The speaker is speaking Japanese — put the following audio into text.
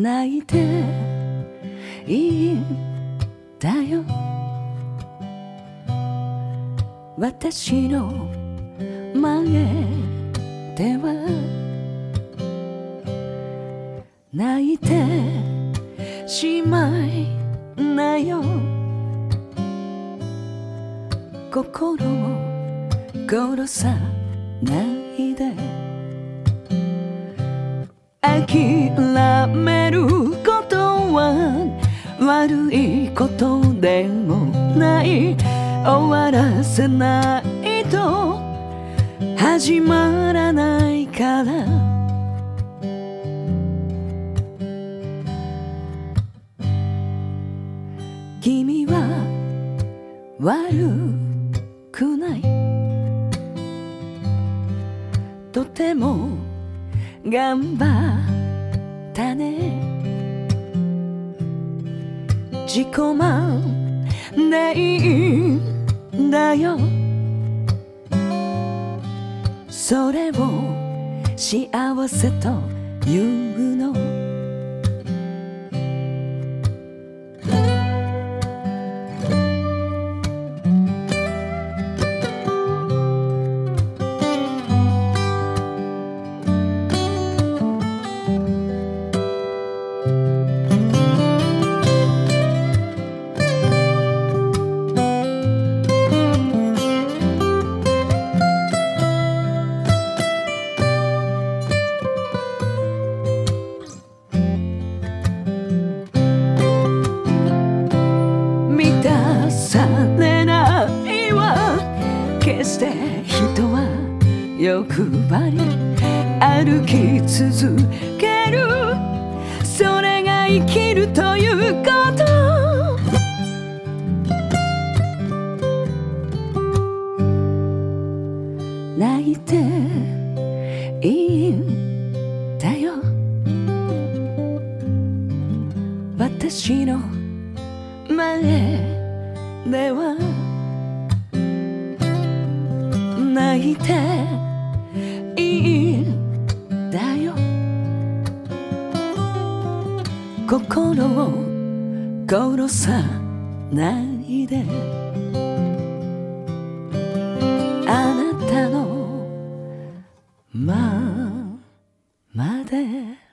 泣いていいんだよ。私の前では泣いてしまいなよ。心を殺さないで。諦めは悪いことでもない終わらせないと始まらないから。君は悪くない。とても頑張自己満でいいんだよ。それを幸せというの。欲張り歩き続ける。それが生きるということ。泣いていいんだよ。私の前では泣いて心を殺さないで。あなたのままで。